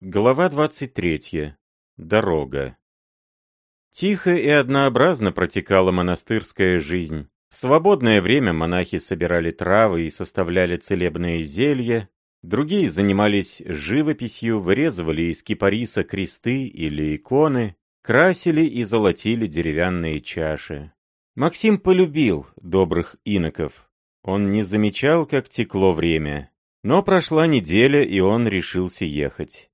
Глава 23. Дорога. Тихо и однообразно протекала монастырская жизнь. В свободное время монахи собирали травы и составляли целебные зелья, другие занимались живописью, вырезывали из кипариса кресты или иконы, красили и золотили деревянные чаши. Максим полюбил добрых иноков. Он не замечал, как текло время. Но прошла неделя, и он решился ехать.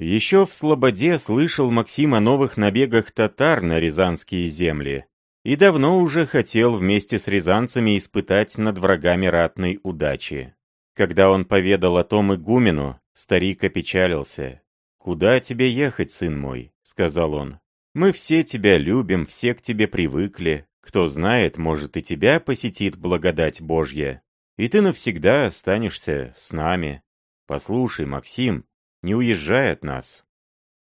Еще в Слободе слышал Максим о новых набегах татар на рязанские земли и давно уже хотел вместе с рязанцами испытать над врагами ратной удачи. Когда он поведал о том игумену, старик опечалился. «Куда тебе ехать, сын мой?» — сказал он. «Мы все тебя любим, все к тебе привыкли. Кто знает, может и тебя посетит благодать Божья и ты навсегда останешься с нами. Послушай, Максим, не уезжай от нас.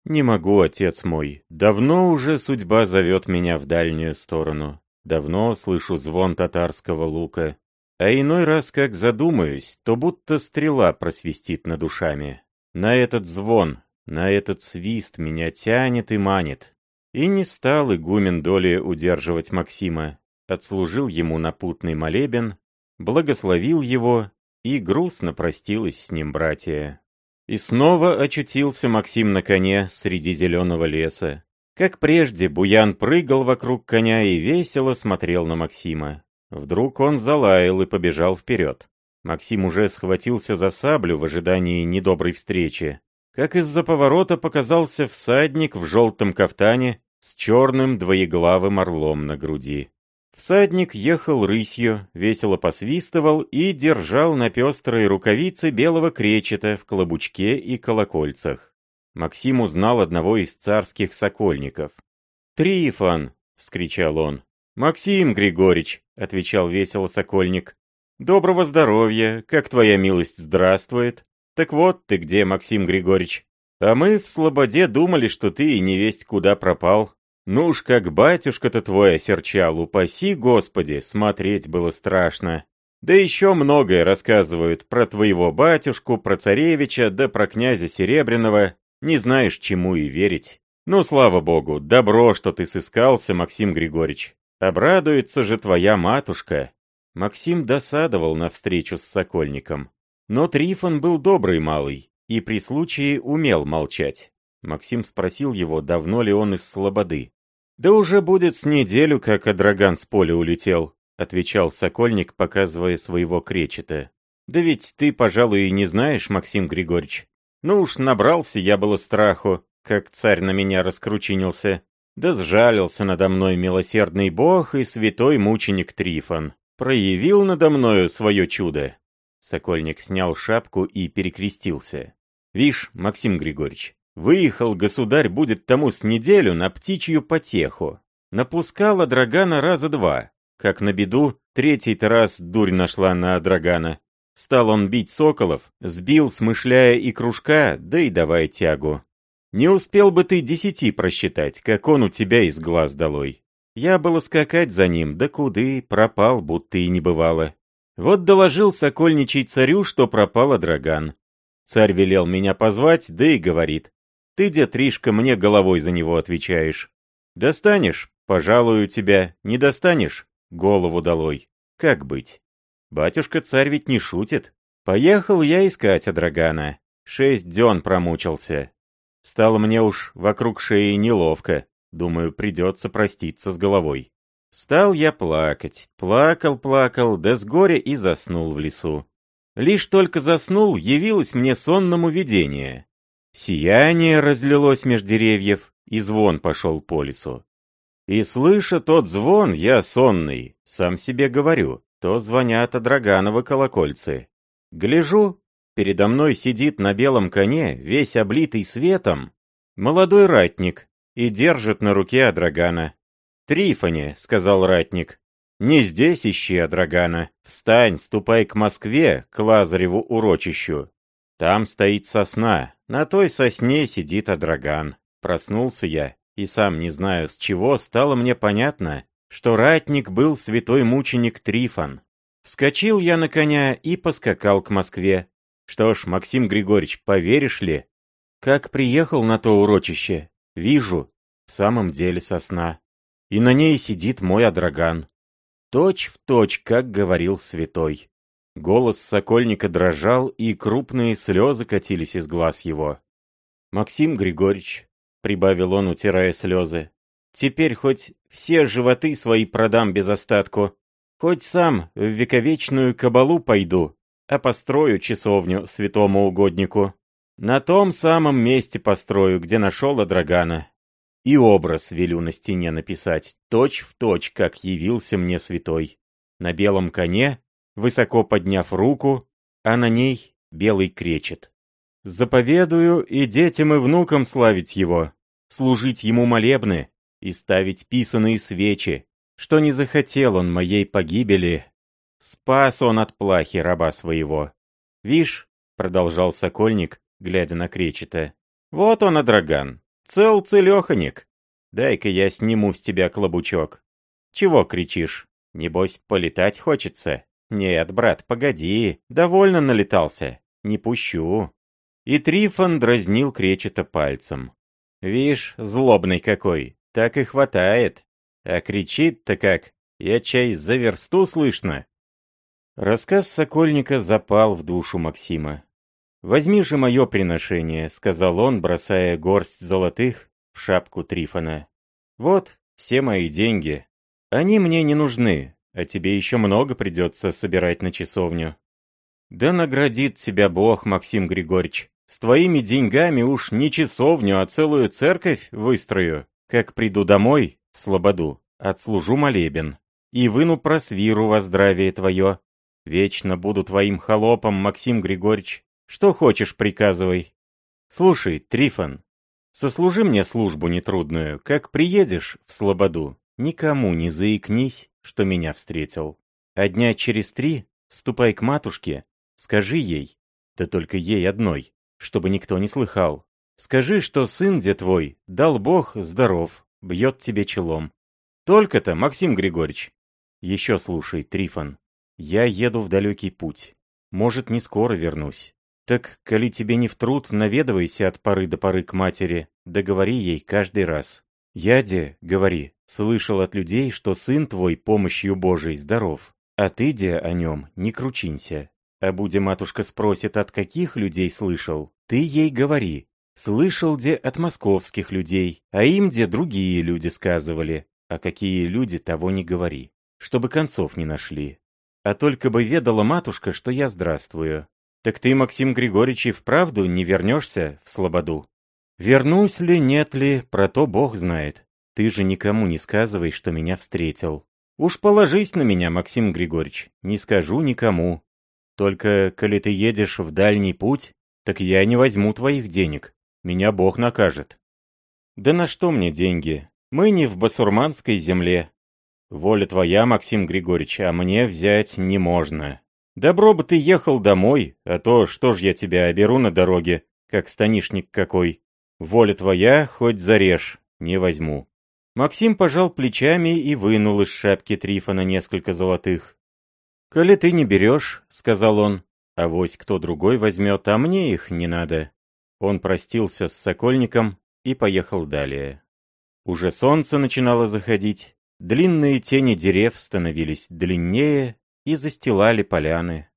Не могу, отец мой. Давно уже судьба зовет меня в дальнюю сторону. Давно слышу звон татарского лука. А иной раз, как задумаюсь, то будто стрела просвистит над душами. На этот звон, на этот свист меня тянет и манит. И не стал игумен доли удерживать Максима. Отслужил ему напутный молебен, благословил его, и грустно простилась с ним братья. И снова очутился Максим на коне среди зеленого леса. Как прежде, Буян прыгал вокруг коня и весело смотрел на Максима. Вдруг он залаял и побежал вперед. Максим уже схватился за саблю в ожидании недоброй встречи. Как из-за поворота показался всадник в желтом кафтане с черным двоеглавым орлом на груди. Всадник ехал рысью, весело посвистывал и держал на пестрой рукавице белого кречета в клобучке и колокольцах. Максим узнал одного из царских сокольников. «Трифон!» — вскричал он. «Максим Григорьевич!» — отвечал весело сокольник. «Доброго здоровья! Как твоя милость здравствует! Так вот ты где, Максим Григорьевич! А мы в Слободе думали, что ты и невесть куда пропал. Ну уж как батюшка-то твой осерчал, упаси Господи, смотреть было страшно. Да еще многое рассказывают про твоего батюшку, про царевича, да про князя Серебряного. Не знаешь, чему и верить. Ну, слава богу, добро, что ты сыскался, Максим Григорьевич. Обрадуется же твоя матушка. Максим досадовал на встречу с Сокольником. Но Трифон был добрый малый и при случае умел молчать. Максим спросил его, давно ли он из Слободы. «Да уже будет с неделю, как Адраган с поля улетел», — отвечал Сокольник, показывая своего кречета. «Да ведь ты, пожалуй, и не знаешь, Максим Григорьевич. Ну уж набрался я было страху, как царь на меня раскручинился. Да сжалился надо мной милосердный бог и святой мученик Трифон. Проявил надо мною свое чудо». Сокольник снял шапку и перекрестился. «Вишь, Максим Григорьевич, Выехал государь будет тому с неделю на птичью потеху. Напускала Драгана раза два. Как на беду, третий-то раз дурь нашла на Драгана. Стал он бить соколов, сбил, смышляя и кружка, да и давай тягу. Не успел бы ты десяти просчитать, как он у тебя из глаз долой. Я было скакать за ним, да куды, пропал, будто и не бывало. Вот доложил сокольничий царю, что пропал Драган. Царь велел меня позвать, да и говорит. Ты, дед Ришка, мне головой за него отвечаешь. Достанешь? Пожалую тебя. Не достанешь? Голову долой. Как быть? Батюшка-царь ведь не шутит. Поехал я искать Адрагана. Шесть дён промучился. Стало мне уж вокруг шеи неловко. Думаю, придется проститься с головой. Стал я плакать. Плакал, плакал, да с горя и заснул в лесу. Лишь только заснул, явилось мне сонному видение. Сияние разлилось меж деревьев, и звон пошел по лесу. И слыша тот звон, я сонный, сам себе говорю, то звонят Адрагановы колокольцы. Гляжу, передо мной сидит на белом коне, весь облитый светом, молодой ратник и держит на руке Адрагана. «Трифоне», — сказал ратник, — «не здесь ищи Адрагана. Встань, ступай к Москве, к Лазареву урочищу. Там стоит сосна, на той сосне сидит Адраган. Проснулся я, и сам не знаю с чего, стало мне понятно, что ратник был святой мученик Трифон. Вскочил я на коня и поскакал к Москве. Что ж, Максим Григорьевич, поверишь ли? Как приехал на то урочище, вижу, в самом деле сосна. И на ней сидит мой адраган. Точь в точь, как говорил святой. Голос сокольника дрожал, и крупные слезы катились из глаз его. «Максим Григорьевич», — прибавил он, утирая слезы, — «теперь хоть все животы свои продам без остатку, хоть сам в вековечную кабалу пойду, а построю часовню святому угоднику. На том самом месте построю, где нашел Адрагана. И образ велю на стене написать, точь в точь, как явился мне святой. На белом коне, высоко подняв руку, а на ней белый кречет. Заповедую и детям и внукам славить его, служить ему молебны и ставить писаные свечи, что не захотел он моей погибели. Спас он от плахи раба своего. Вишь, продолжал Сокольник, глядя на Кречета, вот он, Адраган, цел целеханик. Дай-ка я сниму с тебя клобучок. Чего кричишь? Небось, полетать хочется? Нет, брат, погоди, довольно налетался. Не пущу. И Трифон дразнил кречета пальцем. «Вишь, злобный какой, так и хватает. А кричит-то как, я чай за версту слышно». Рассказ Сокольника запал в душу Максима. «Возьми же мое приношение», — сказал он, бросая горсть золотых в шапку Трифона. «Вот, все мои деньги. Они мне не нужны, а тебе еще много придется собирать на часовню». «Да наградит тебя Бог, Максим Григорьевич. С твоими деньгами уж не часовню, а целую церковь выстрою. Как приду домой, в Слободу, отслужу молебен. И выну просвиру во здравие твое. Вечно буду твоим холопом, Максим Григорьевич. Что хочешь, приказывай. Слушай, Трифон, сослужи мне службу нетрудную. Как приедешь в Слободу, никому не заикнись, что меня встретил. А дня через три ступай к матушке, скажи ей, да только ей одной, чтобы никто не слыхал. Скажи, что сын где твой, дал Бог, здоров, бьет тебе челом. Только-то, Максим Григорьевич. Еще слушай, Трифон. Я еду в далекий путь. Может, не скоро вернусь. Так, коли тебе не в труд, наведывайся от поры до поры к матери, да говори ей каждый раз. Яде, говори, слышал от людей, что сын твой помощью Божией здоров, а ты, де, о нем, не кручинься. А будя матушка спросит, от каких людей слышал, ты ей говори. Слышал где от московских людей, а им где другие люди сказывали. А какие люди, того не говори. Чтобы концов не нашли. А только бы ведала матушка, что я здравствую. Так ты, Максим Григорьевич, вправду не вернешься в Слободу? Вернусь ли, нет ли, про то Бог знает. Ты же никому не сказывай, что меня встретил. Уж положись на меня, Максим Григорьевич, не скажу никому. Только, коли ты едешь в дальний путь, так я не возьму твоих денег. Меня Бог накажет. Да на что мне деньги? Мы не в басурманской земле. Воля твоя, Максим Григорьевич, а мне взять не можно. Добро бы ты ехал домой, а то что ж я тебя оберу на дороге, как станишник какой. Воля твоя, хоть зарежь, не возьму. Максим пожал плечами и вынул из шапки Трифона несколько золотых. «Коли ты не берешь», — сказал он, — «авось кто другой возьмет, а мне их не надо». Он простился с Сокольником и поехал далее. Уже солнце начинало заходить, длинные тени дерев становились длиннее и застилали поляны.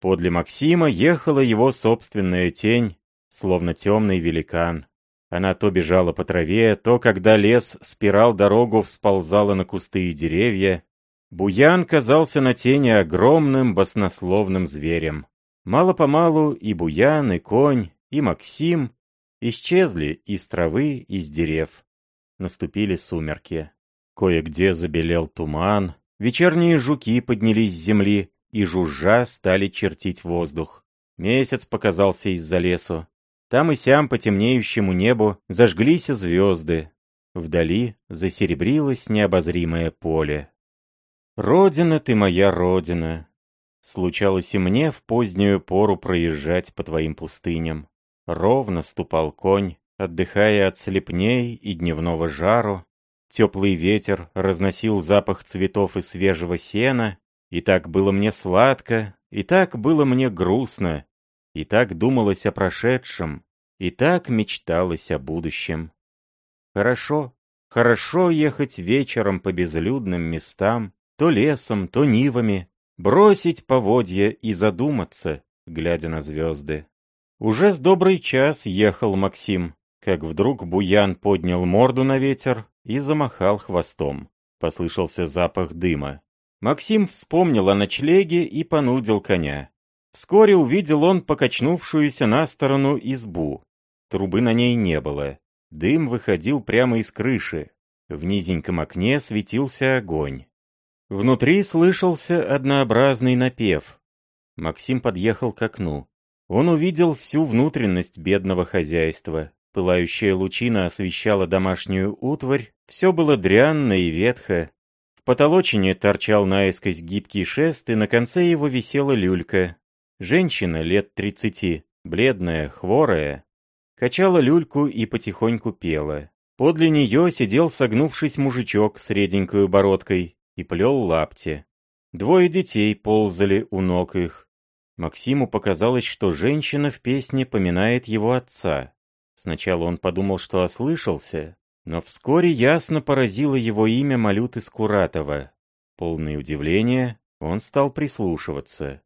Подле Максима ехала его собственная тень, словно темный великан. Она то бежала по траве, то, когда лес спирал дорогу, всползала на кусты и деревья, Буян казался на тени огромным баснословным зверем. Мало-помалу и Буян, и конь, и Максим исчезли из травы, из дерев. Наступили сумерки. Кое-где забелел туман, вечерние жуки поднялись с земли и жужжа стали чертить воздух. Месяц показался из-за лесу. Там и сям по темнеющему небу зажглись звезды. Вдали засеребрилось необозримое поле. «Родина ты моя родина!» Случалось и мне в позднюю пору проезжать по твоим пустыням. Ровно ступал конь, отдыхая от слепней и дневного жару. Теплый ветер разносил запах цветов и свежего сена, и так было мне сладко, и так было мне грустно, и так думалось о прошедшем, и так мечталось о будущем. Хорошо, хорошо ехать вечером по безлюдным местам, то лесом, то нивами, бросить поводья и задуматься, глядя на звезды. Уже с добрый час ехал Максим, как вдруг Буян поднял морду на ветер и замахал хвостом. Послышался запах дыма. Максим вспомнил о ночлеге и понудил коня. Вскоре увидел он покачнувшуюся на сторону избу. Трубы на ней не было. Дым выходил прямо из крыши. В низеньком окне светился огонь. Внутри слышался однообразный напев. Максим подъехал к окну. Он увидел всю внутренность бедного хозяйства. Пылающая лучина освещала домашнюю утварь, все было дрянно и ветхо. В потолочине торчал наискось гибкий шест, и на конце его висела люлька. Женщина лет тридцати, бледная, хворая, качала люльку и потихоньку пела. Подле нее сидел согнувшись мужичок с реденькой бородкой и плел лапти. Двое детей ползали у ног их. Максиму показалось, что женщина в песне поминает его отца. Сначала он подумал, что ослышался, но вскоре ясно поразило его имя Малюты Скуратова. Полное удивление, он стал прислушиваться.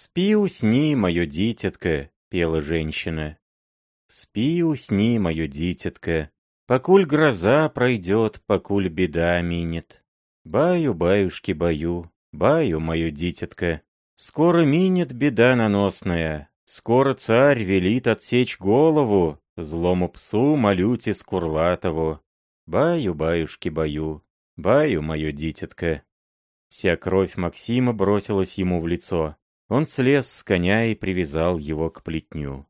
«Спи, усни, мое дитятко», — пела женщина. «Спи, усни, мое дитятко, покуль гроза пройдет, покуль беда минет. Баю, баюшки, баю, мое дитятко, скоро минет беда наносная, скоро царь велит отсечь голову, Злому псу малюте скурлатову. Баю, баюшки, баю, мое дитятко. Вся кровь Максима бросилась ему в лицо. Он слез с коня и привязал его к плетню.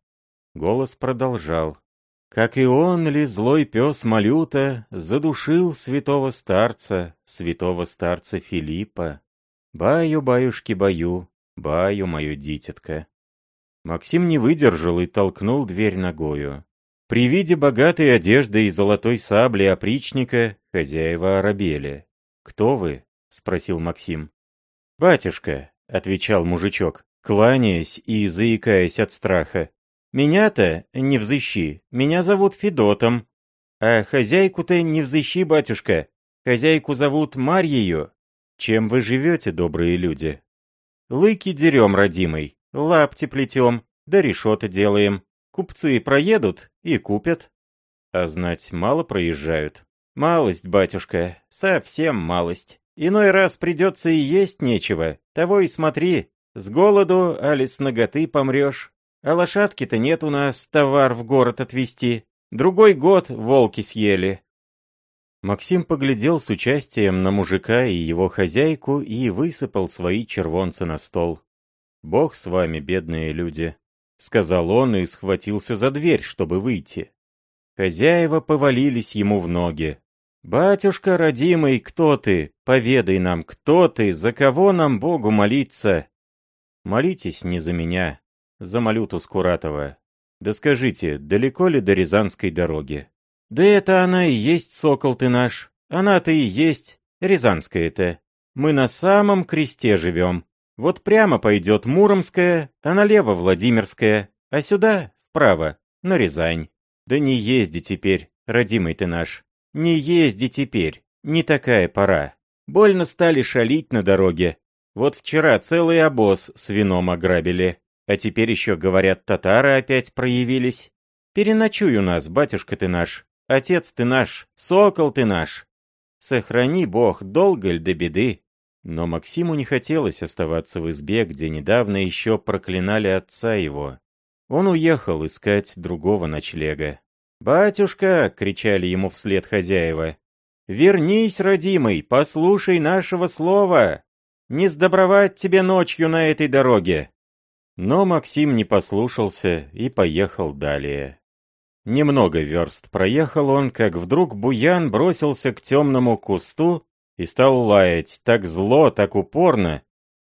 Голос продолжал. Как и он ли, злой пес Малюта, задушил святого старца, святого старца Филиппа. Баю, баюшки, баю, баю, мое дитятко. Максим не выдержал и толкнул дверь ногою. При виде богатой одежды и золотой сабли опричника хозяева оробели. «Кто вы?» — спросил Максим. «Батюшка», — отвечал мужичок, кланяясь и заикаясь от страха. «Меня-то не взыщи, меня зовут Федотом. А хозяйку-то не взыщи, батюшка. Хозяйку зовут Марьею. Чем вы живете, добрые люди?» «Лыки дерем, родимый, лапти плетем, да решета делаем. Купцы проедут и купят. А знать мало проезжают. Малость, батюшка, совсем малость. Иной раз придется и есть нечего. Того и смотри, с голоду, али с ноготы помрешь. А лошадки-то нет у нас, товар в город отвезти. Другой год волки съели. Максим поглядел с участием на мужика и его хозяйку и высыпал свои червонцы на стол. «Бог с вами, бедные люди. — сказал он и схватился за дверь, чтобы выйти. Хозяева повалились ему в ноги. «Батюшка родимый, кто ты? Поведай нам, кто ты, за кого нам Богу молиться?» «Молитесь не за меня, за Малюту Скуратова. Да скажите, далеко ли до Рязанской дороги?» «Да это она и есть, сокол ты наш. Она-то и есть, Рязанская-то. Мы на самом кресте живем. Вот прямо пойдет Муромская, а налево Владимирская, а сюда, вправо, на Рязань. Да не езди теперь, родимый ты наш. Не езди теперь, не такая пора. Больно стали шалить на дороге. Вот вчера целый обоз с вином ограбили. А теперь еще, говорят, татары опять проявились. Переночуй у нас, батюшка ты наш, отец ты наш, сокол ты наш. Сохрани Бог, долго ль до беды. Но Максиму не хотелось оставаться в избе, где недавно еще проклинали отца его. Он уехал искать другого ночлега. «Батюшка!» — кричали ему вслед хозяева. «Вернись, родимый, послушай нашего слова! Не сдобровать тебе ночью на этой дороге!» Но Максим не послушался и поехал далее. Немного верст проехал он, как вдруг Буян бросился к темному кусту и стал лаять так зло, так упорно,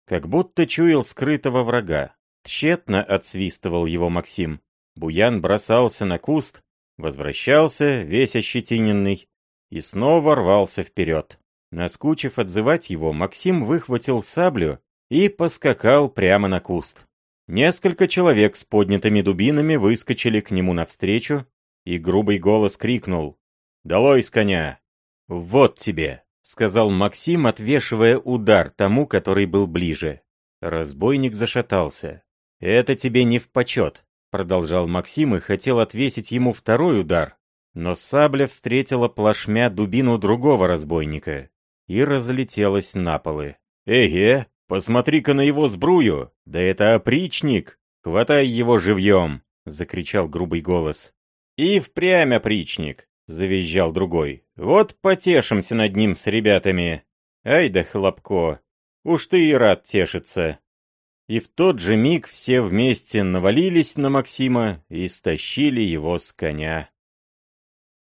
как будто чуял скрытого врага. Тщетно отсвистывал его Максим. Буян бросался на куст, возвращался, весь ощетиненный, и снова рвался вперед. Наскучив отзывать его, Максим выхватил саблю и поскакал прямо на куст. Несколько человек с поднятыми дубинами выскочили к нему навстречу, и грубый голос крикнул «Долой с коня!» «Вот тебе!» — сказал Максим, отвешивая удар тому, который был ближе. Разбойник зашатался. «Это тебе не в почет», — продолжал Максим и хотел отвесить ему второй удар, но сабля встретила плашмя дубину другого разбойника и разлетелась на полы. «Эге, посмотри-ка на его сбрую! Да это опричник! Хватай его живьем!» — закричал грубый голос. «И впрямь опричник!» — завизжал другой. «Вот потешимся над ним с ребятами! Ай да хлопко! Уж ты и рад тешиться!» И в тот же миг все вместе навалились на Максима и стащили его с коня.